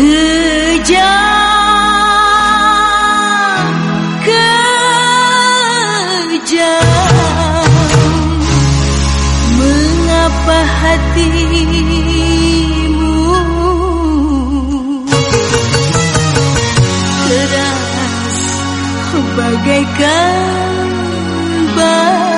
kejam kejam mengapa hatimu keras bagaikan batu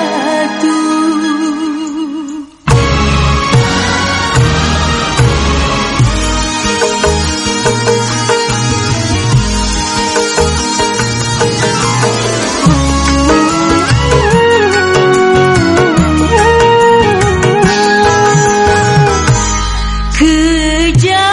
Jauh